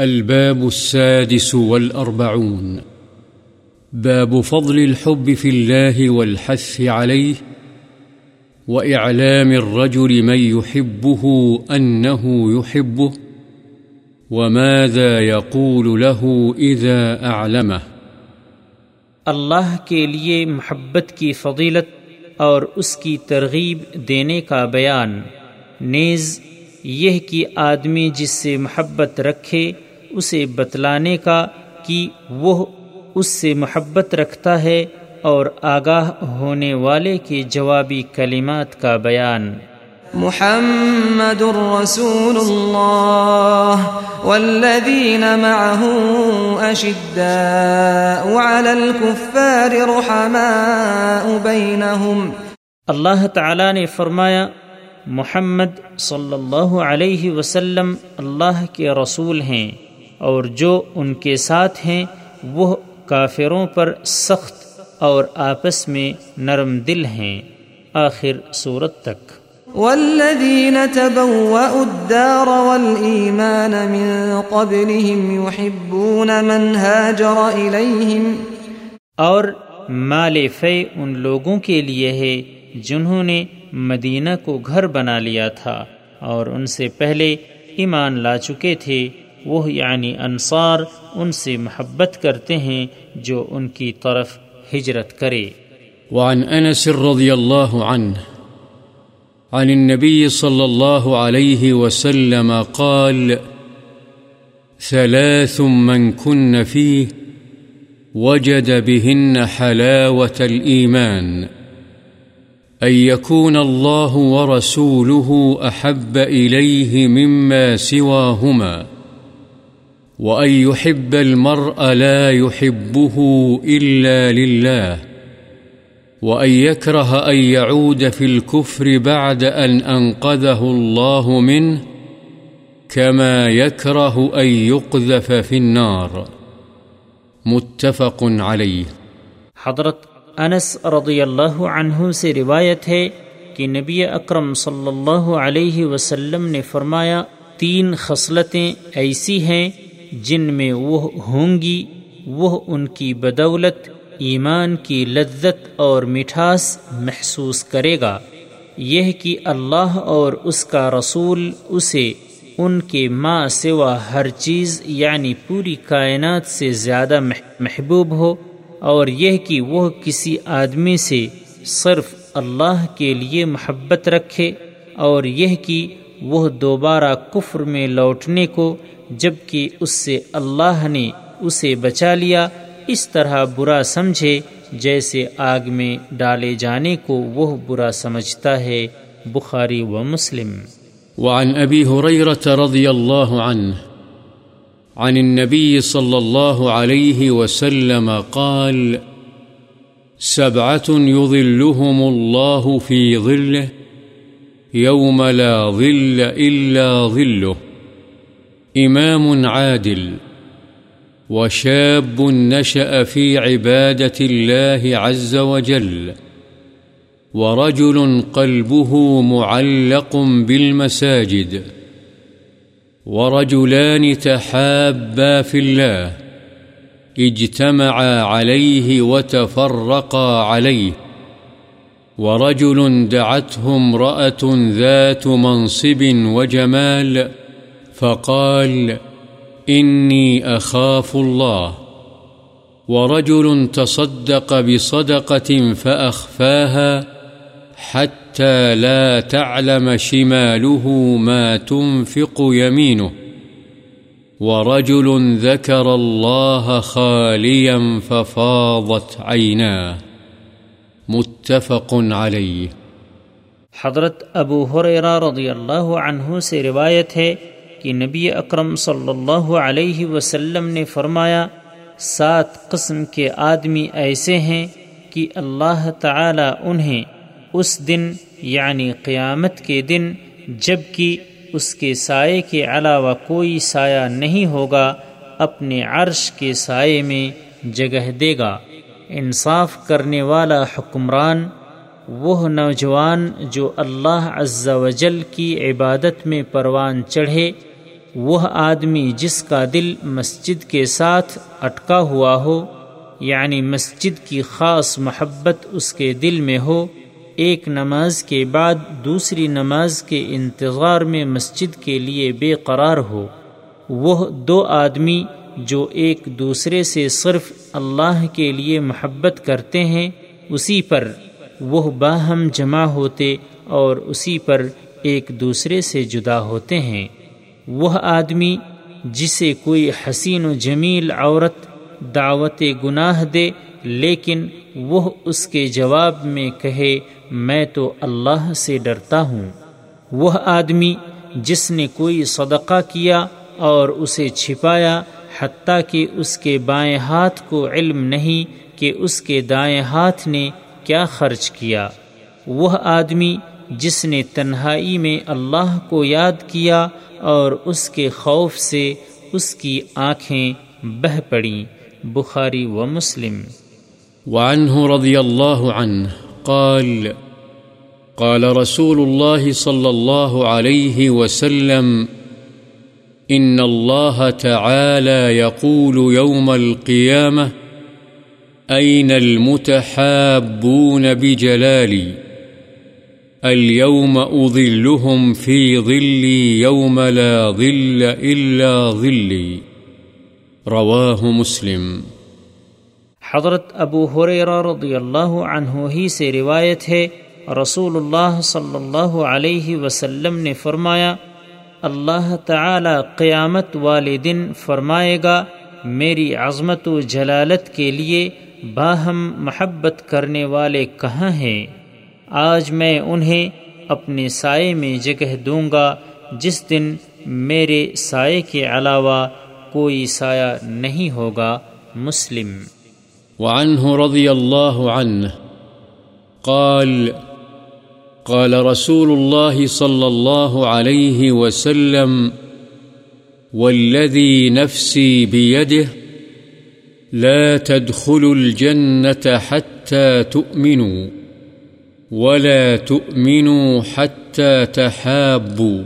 الباب السادس والأربعون. باب فضل الحب في الله والحث عليه، وإعلام الرجل من يحبه أنه يحبه، وماذا يقول له إذا أعلمه. اللہ کے لیے محبت کی فضیلت اور اس کی ترغیب دینے کا بیان. نیز، یہ کہ آدمی جس سے محبت رکھے اسے بتلانے کا کہ وہ اس سے محبت رکھتا ہے اور آگاہ ہونے والے کے جوابی کلمات کا بیان۔ محمد رسول الله والذين معه أشداء على الكفار رحماء بينهم اللہ تعالی نے فرمایا محمد صلی اللہ علیہ وسلم اللہ کے رسول ہیں۔ اور جو ان کے ساتھ ہیں وہ کافروں پر سخت اور آپس میں نرم دل ہیں۔ آخر صورت تک۔ والذين تبوأوا الدار والإيمان من قبلهم يحبون من هاجر إليهم۔ اور مال فے ان لوگوں کے لیے ہے جنہوں نے مدینہ کو گھر بنا لیا تھا اور ان سے پہلے ایمان لا چکے تھے۔ وہ یعنی انصار ان سے محبت کرتے ہیں جو ان کی طرف ہجرت کرے۔ وعن أنس رضي الله عنه عن النبي صلى الله عليه وسلم قال، ثلاث من كن فيه وجد بهن حلاوة الإيمان أن يكون الله ورسوله أحب إليه مما سواهما وأن يحب المرء لا يحبه إلا لله وأن يكره أن يعود في الكفر بعد أن أنقذه الله منه كما يكره أن يقذف في النار متفق عليه حضرت انس رضی اللہ عنہ سے روایت ہے کہ نبی اکرم صلی اللہ علیہ وسلم نے فرمایا، تین خصلتیں ایسی ہیں جن میں وہ ہوں گی، وہ ان کی بدولت، ایمان کی لذت اور مٹھاس محسوس کرے گا۔ یہ کہ اللہ اور اس کا رسول اسے ان کے ماں سوا ہر چیز یعنی پوری کائنات سے زیادہ محبوب ہو، اور یہ کہ وہ کسی آدمی سے صرف اللہ کے لیے محبت رکھے، اور یہ کہ وہ دوبارہ کفر میں لوٹنے کو جبکہ اس سے اللہ نے اسے بچا لیا، اس طرح برا سمجھے جیسے آگ میں ڈالے جانے کو وہ برا سمجھتا ہے، بخاری و مسلم۔ وعن أبي هريرة رضي الله عنه عن النبي صلى الله عليه وسلم قال، سبعة يظلهم الله في ظله يوم لا ظل إلا ظله إمام عادل وشاب نشأ في عبادة الله عز وجل ورجل قلبه معلق بالمساجد ورجلان تحابا في الله اجتمعا عليه وتفرقا عليه ورجل دعته امرأة ذات منصب وجمال فقال، إني أخاف الله. ورجل تصدق بصدقة فأخفاها حتى لا تعلم شماله ما تنفق يمينه. ورجل ذكر الله خاليا ففاضت عيناه. متفق عليه. حضرت ابو حریرہ رضی اللہ عنہ سے روایت ہے کہ نبی اکرم صلی اللہ علیہ وسلم نے فرمایا، سات قسم کے آدمی ایسے ہیں کہ اللہ تعالی انہیں اس دن یعنی قیامت کے دن جبکہ اس کے سائے کے علاوہ کوئی سایہ نہیں ہوگا، اپنے عرش کے سائے میں جگہ دے گا۔ انصاف کرنے والا حکمران، وہ نوجوان جو اللہ عز و جل کی عبادت میں پروان چڑھے وہ آدمی جس کا دل مسجد کے ساتھ اٹکا ہوا ہو یعنی مسجد کی خاص محبت اس کے دل میں ہو، ایک نماز کے بعد دوسری نماز کے انتظار میں مسجد کے لیے بے قرار ہو۔ وہ دو آدمی جو ایک دوسرے سے صرف اللہ کے لیے محبت کرتے ہیں، اسی پر وہ باہم جمع ہوتے اور اسی پر ایک دوسرے سے جدا ہوتے ہیں۔ وہ آدمی جسے کوئی حسین و جمیل عورت دعوت گناہ دے، لیکن وہ اس کے جواب میں کہے، میں تو اللہ سے ڈرتا ہوں۔ وہ آدمی جس نے کوئی صدقہ کیا اور اسے چھپایا، حتیٰ کہ اس کے بائیں ہاتھ کو علم نہیں کہ اس کے دائیں ہاتھ نے کیا خرچ کیا۔ وہ آدمی جس نے تنہائی میں اللہ کو یاد کیا اور اس کے خوف سے اس کی آنکھیں بہ پڑیں۔ بخاری و مسلم۔ وعنه رضي الله عنه قال قال رسول الله صلى الله عليه وسلم إن الله تعالى يقول يوم القيامة أين المتحابون بجلالي اليوم أظلهم في ظلي، يوم لا ظل إلا ظلي. رواه مسلم. حضرت ابو حریرہ رضی اللہ عنہ ہی سے روایت ہے رسول اللہ صلی اللہ علیہ وسلم نے فرمایا، اللہ تعالی قیامت والے دن فرمائے گا، میری عظمت و جلالت کے لیے باہم محبت کرنے والے کہاں ہیں؟ آج میں انہیں اپنے سائے میں جگہ دوں گا جس دن میرے سائے کے علاوہ کوئی سایہ نہیں ہوگا مسلم۔ وعنه رضي الله عنه قال قال رسول الله صلى الله عليه وسلم والذي نفسي بيده لا تدخلوا الجنة حتى تؤمنوا۔ ولا تؤمنوا حتى تحابوا.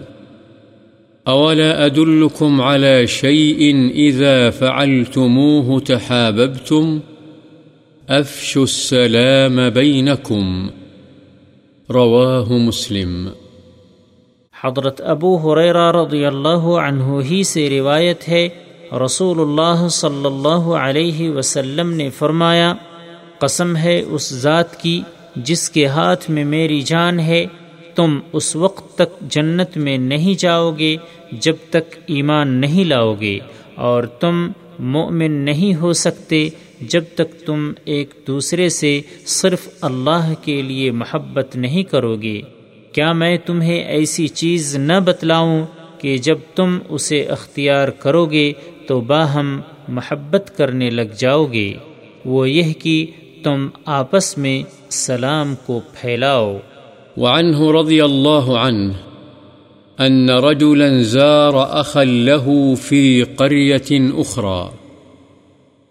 أولا أدلكم على شيء إذا فعلتموه تحاببتم؟ أفشوا السلام بينكم. رواه مسلم. حضرت ابو حریرہ رضی اللہ عنہ ہی سے روایت ہے، رسول اللہ صلی اللہ علیہ وسلم نے فرمایا، قسم ہے اس ذات کی جس کے ہاتھ میں میری جان ہے، تم اس وقت تک جنت میں نہیں جاؤ گے جب تک ایمان نہیں لاؤ گے اور تم مومن نہیں ہو سکتے جب تک تم ایک دوسرے سے صرف اللہ کے لیے محبت نہیں کرو گے۔ کیا میں تمہیں ایسی چیز نہ بتلاؤں کہ جب تم اسے اختیار کرو گے تو باہم محبت کرنے لگ جاؤ گے؟ وہ یہ کہ تم آپس میں سلام کو پھیلاؤ۔ وعنه رضي الله عنه أن رجلا زار أخا له في قرية أخرى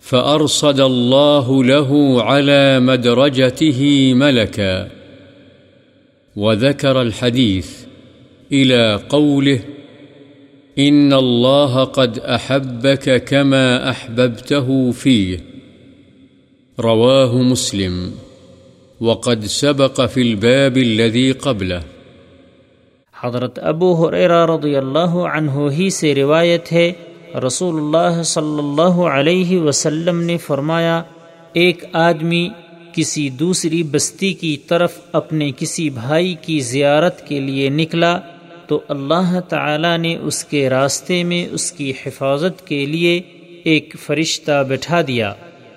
فأرصد الله له على مدرجته ملكا وذكر الحديث إلى قوله إن الله قد أحبك كما أحببته فيه رواه مسلم. وقد سبق في الباب الذي قبله. حضرت ابو حریرہ رضی اللہ عنہ ہی سے روایت ہے رسول اللہ صلی اللہ علیہ وسلم نے فرمایا، ایک آدمی کسی دوسری بستی کی طرف اپنے کسی بھائی کی زیارت کے لیے نکلا تو اللہ تعالی نے اس کے راستے میں اس کی حفاظت کے لیے ایک فرشتہ بٹھا دیا۔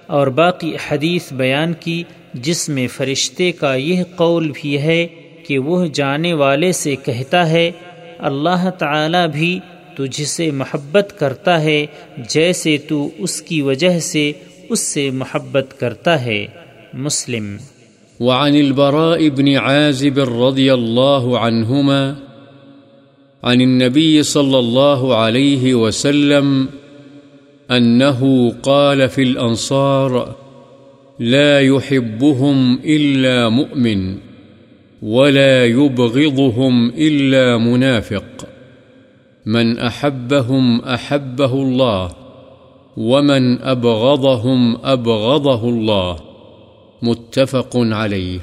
اور باقی حدیث بیان کی جس میں فرشتے کا یہ قول بھی ہے کہ وہ جانے والے سے کہتا ہے، اللہ تعالی بھی تجھ سے محبت کرتا ہے جیسے تو اس کی وجہ سے اس سے محبت کرتا ہے۔ مسلم۔ وعن البراء بن عازب رضي الله عنهما عن النبي صلى الله عليه وسلم أنه قال في الأنصار لا يحبهم إلا مؤمن ولا يبغضهم إلا منافق. من أحبهم أحبه الله ومن أبغضهم أبغضه الله. متفق عليه.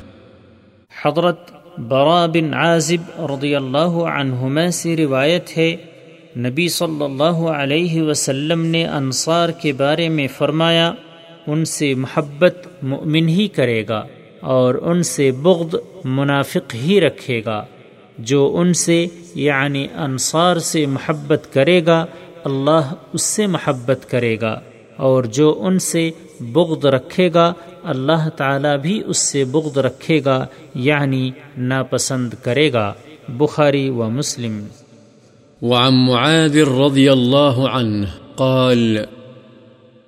حضرت برا بن عازب رضی اللہ عنہما سے روایت ہے نبی صلی اللہ علیہ وسلم نے انصار کے بارے میں فرمایا، ان سے محبت مؤمن ہی کرے گا اور ان سے بغض منافق ہی رکھے گا۔ جو ان سے یعنی انصار سے محبت کرے گا، اللہ اس سے محبت کرے گا۔ اور جو ان سے بغض رکھے گا، اللہ تعالیٰ بھی اس سے بغض رکھے گا یعنی ناپسند کرے گا۔ بخاری و مسلم۔ وعن معاذ رضي الله عنه قال،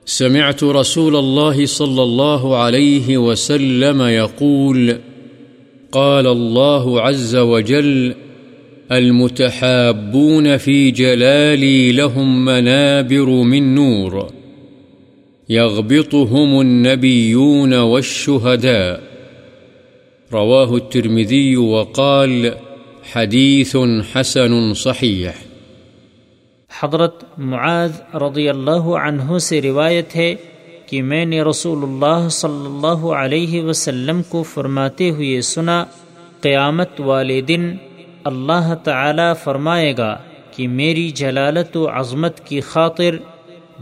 سمعت رسول الله صلى الله عليه وسلم يقول، قال الله عز وجل، المتحابون في جلالي لهم منابر من نور، يغبطهم النبيون والشهداء. رواه الترمذي وقال، حديث حسن صحيح. حضرت معاذ رضی اللہ عنہ سے روایت ہے کہ میں نے رسول اللہ صلی اللہ علیہ وسلم کو فرماتے ہوئے سنا، قیامت والے دن اللہ تعالی فرمائے گا کہ میری جلالت و عظمت کی خاطر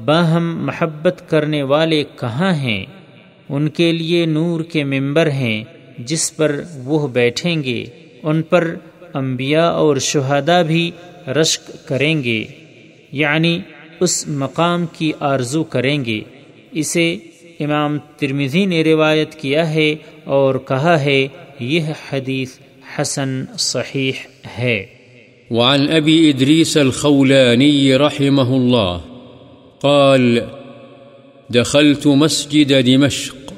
باہم محبت کرنے والے کہاں ہیں؟ ان کے لیے نور کے ممبر ہیں جس پر وہ بیٹھیں گے، ان پر انبیاء اور شہداء بھی رشک کریں گے۔ یعنی اس مقام کی آرزو کریں گے۔ اسے امام ترمزی نے روایت کیا ہے اور کہا ہے، یہ حدیث حسن صحیح ہے۔ وعن أبي إدريس الخولاني رحمه الله قال، دخلت مسجد دمشق،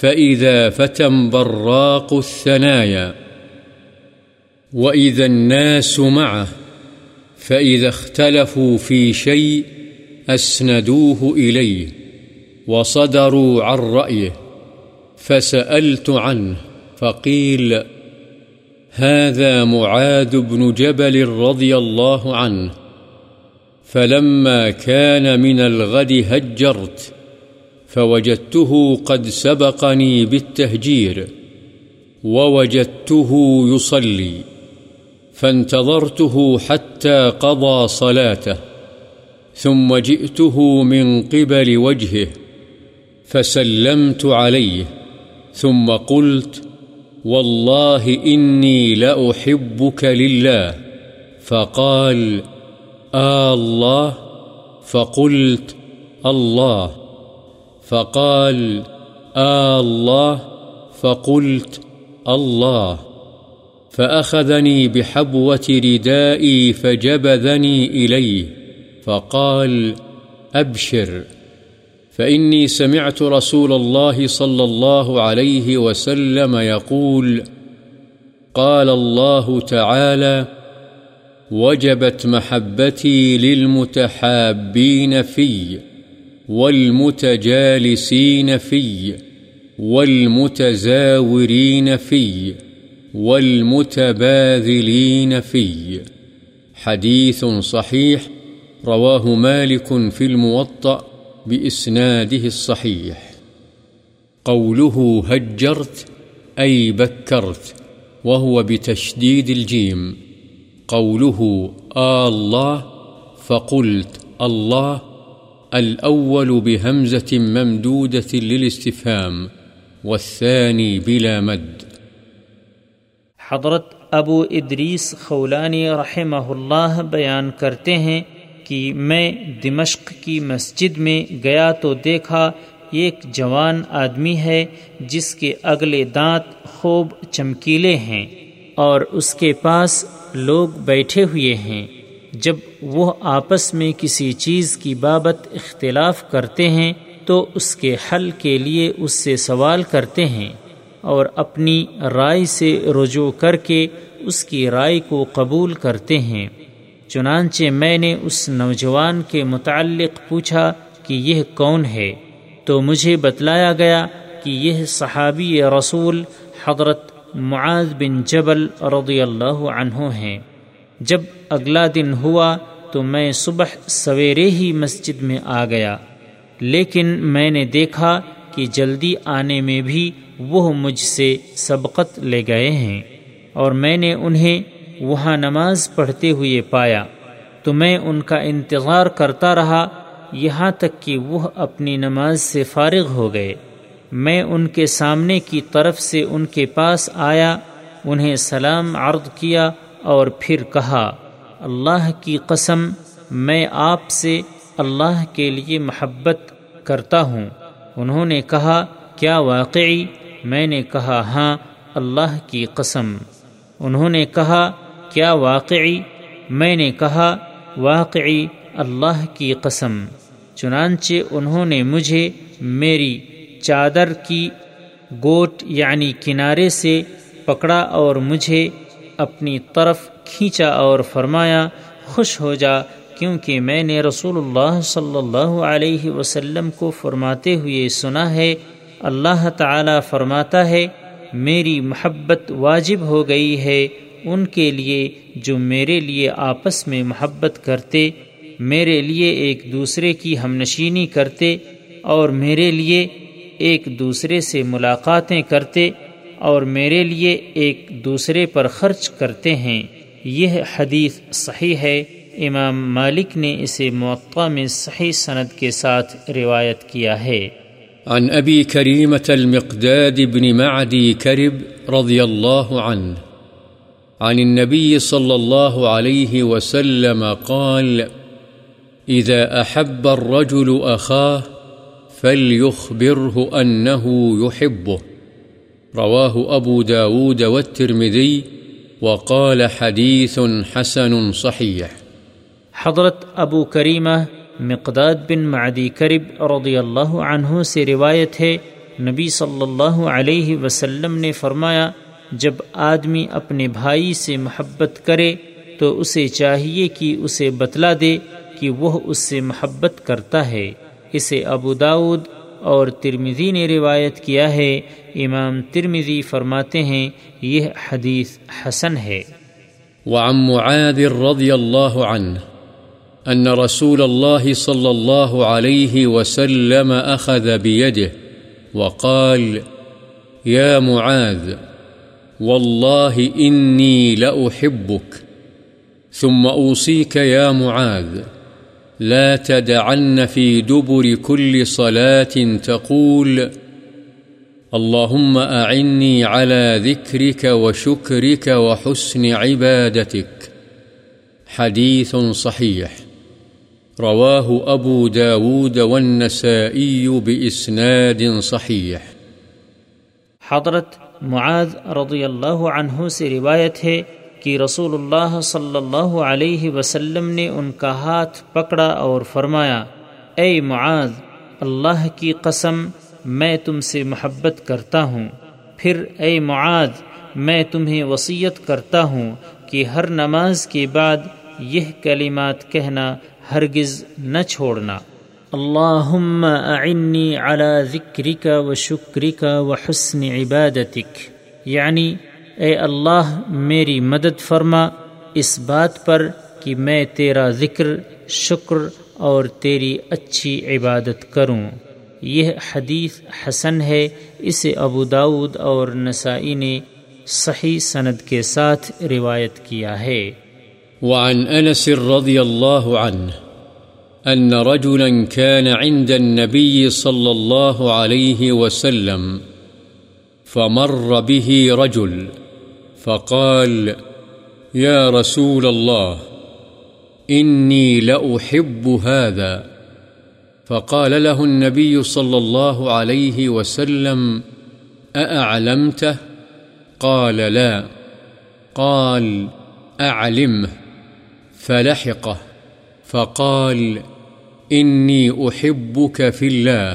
فإذا فتى براق الثنايا، وإذا الناس معه فإذا اختلفوا في شيء أسندوه إليه وصدروا عن رأيه فسألت عنه فقيل هذا معاذ بن جبل رضي الله عنه فلما كان من الغد هجرت فوجدته قد سبقني بالتهجير ووجدته يصلي فانتظرته حتى قضى صلاته، ثم جئته من قبل وجهه، فسلمت عليه، ثم قلت والله إني لأحبك لله، فقال آه الله، فقلت الله، فقال آه الله، فقلت الله. فأخذني بحبوة ردائي فجبذني إليه، فقال أبشر، فإني سمعت رسول الله صلى الله عليه وسلم يقول قال الله تعالى وجبت محبتي للمتحابين في، والمتجالسين في، والمتزاورين في. والمتباذلين في حديث صحيح، رواه مالك في الموطأ بإسناده الصحيح. قوله هجرت، أي بكرت، وهو بتشديد الجيم. قوله آه الله، فقلت الله، الأول بهمزة ممدودة للاستفهام، والثاني بلا مد. حضرت ابو ادریس خولانی رحمہ اللہ بیان کرتے ہیں کہ میں دمشق کی مسجد میں گیا تو دیکھا ایک جوان آدمی ہے جس کے اگلے دانت خوب چمکیلے ہیں اور اس کے پاس لوگ بیٹھے ہوئے ہیں۔ جب وہ آپس میں کسی چیز کی بابت اختلاف کرتے ہیں تو اس کے حل کے لیے اس سے سوال کرتے ہیں۔ اور اپنی رائے سے رجوع کر کے اس کی رائے کو قبول کرتے ہیں۔ چنانچہ میں نے اس نوجوان کے متعلق پوچھا کہ یہ کون ہے؟ تو مجھے بتلایا گیا کہ یہ صحابی رسول حضرت معاذ بن جبل رضی اللہ عنہ ہیں۔ جب اگلا دن ہوا تو میں صبح سویرے ہی مسجد میں آ گیا، لیکن میں نے دیکھا کہ جلدی آنے میں بھی وہ مجھ سے سبقت لے گئے ہیں اور میں نے انہیں وہاں نماز پڑھتے ہوئے پایا، تو میں ان کا انتظار کرتا رہا، یہاں تک کہ وہ اپنی نماز سے فارغ ہو گئے۔ میں ان کے سامنے کی طرف سے ان کے پاس آیا، انہیں سلام عرض کیا اور پھر کہا، اللہ کی قسم، میں آپ سے اللہ کے لیے محبت کرتا ہوں۔ انہوں نے کہا، کیا واقعی؟ میں نے کہا ہاں اللہ کی قسم۔ انہوں نے کہا، کیا واقعی؟ میں نے کہا، واقعی اللہ کی قسم۔ چنانچہ انہوں نے مجھے میری چادر کی گوٹ یعنی کنارے سے پکڑا اور مجھے اپنی طرف کھینچا اور فرمایا، خوش ہو جا، کیونکہ میں نے رسول اللہ صلی اللہ علیہ وسلم کو فرماتے ہوئے سنا ہے اللہ تعالی فرماتا ہے، میری محبت واجب ہو گئی ہے، ان کے لیے جو میرے لیے آپس میں محبت کرتے، میرے لیے ایک دوسرے کی ہم نشینی کرتے، اور میرے لیے ایک دوسرے سے ملاقاتیں کرتے، اور میرے لیے ایک دوسرے پر خرچ کرتے ہیں۔ یہ حدیث صحیح ہے۔ امام مالک نے اسے موقع میں صحیح سند کے ساتھ روایت کیا ہے۔ عن ابی کریمت المقداد بن معدی کرب رضی اللہ عنہ عن النبي صلى الله عليه وسلم قال إذا أحب الرجل أخاه فليخبره أنه يحبه. رواه أبو داود والترمذي وقال حديث حسن صحيح. حضرت ابو کریمہ مقداد بن معدی کرب رضی اللہ عنہ سے روایت ہے، نبی صلی اللہ علیہ وسلم نے فرمایا، جب آدمی اپنے بھائی سے محبت کرے تو اسے چاہیے کہ اسے بتلا دے کہ وہ اس سے محبت کرتا ہے۔ اسے ابو داود اور ترمزی نے روایت کیا ہے۔ امام ترمزی فرماتے ہیں، یہ حدیث حسن ہے۔ وعن معاذ رضی اللہ عنہ أن رسول الله صلى الله عليه وسلم أخذ بيده وقال، يا معاذ، والله إني لأحبك. ثم أوصيك، يا معاذ، لا تدعن في دبر كل صلاة تقول، اللهم أعني على ذكرك وشكرك وحسن عبادتك. حديث صحيح. رواه أبو داود والنسائي بإسناد صحيح حضرت معاذ رضی اللہ عنہ سے روایت ہے کہ رسول اللہ صلی اللہ علیہ وسلم نے ان کا ہاتھ پکڑا اور فرمایا، اے معاذ، اللہ کی قسم، میں تم سے محبت کرتا ہوں۔ پھر، اے معاذ، میں تمہیں وصیت کرتا ہوں کہ ہر نماز کے بعد یہ کلمات کہنا ہرگز نہ چھوڑنا۔ اللهم اعني على ذكرك وشكرك وحسن عبادتك یعنی اے اللہ، میری مدد فرما اس بات پر کہ میں تیرا ذکر، شکر اور تیری اچھی عبادت کروں۔ یہ حدیث حسن ہے، اسے ابو داود اور نسائی نے صحیح سند کے ساتھ روایت کیا ہے۔ وعن انس رضی اللہ عنہ أن رجلا كان عند النبي صلى الله عليه وسلم فمر به رجل فقال، يا رسول الله، إني لأحب هذا. فقال له النبي صلى الله عليه وسلم، أأعلمته؟ قال، لا. قال، أعلمه. فلحقه فقال، إني أحبك في الله.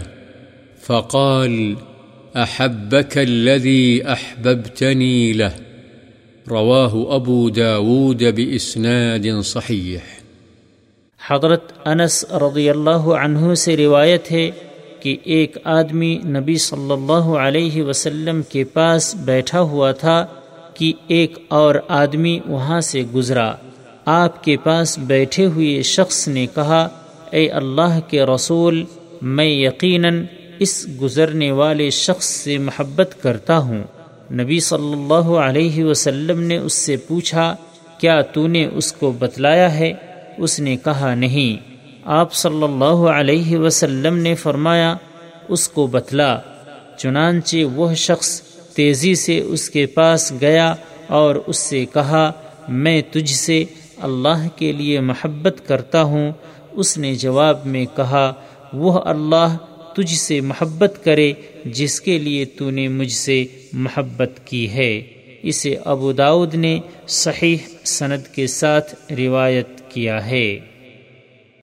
فقال، أحبك الذي أحببتني له. رواه أبو داود بإسناد صحيح. حضرت انس رضی اللہ عنہ سے روایت ہے کہ ایک آدمی نبی صلی اللہ علیہ وسلم کے پاس بیٹھا ہوا تھا کہ ایک اور آدمی وہاں سے گزرا۔ آپ کے پاس بیٹھے ہوئے شخص نے کہا، اے اللہ کے رسول، میں یقیناً اس گزرنے والے شخص سے محبت کرتا ہوں. نبی صلی اللہ علیہ وسلم نے اس سے پوچھا، کیا تو نے اس کو بتلایا ہے؟ اس نے کہا، نہیں. آپ صلی اللہ علیہ وسلم نے فرمایا، اس کو بتلا. چنانچہ وہ شخص تیزی سے اس کے پاس گیا اور اس سے کہا، میں تجھ سے اللہ کے لیے محبت کرتا ہوں، اس نے جواب میں کہا، وہ اللہ تجھ سے محبت کرے جس کے لیے تو نے مجھ سے محبت کی ہے۔ اسے ابو داود نے صحیح سند کے ساتھ روایت کیا ہے۔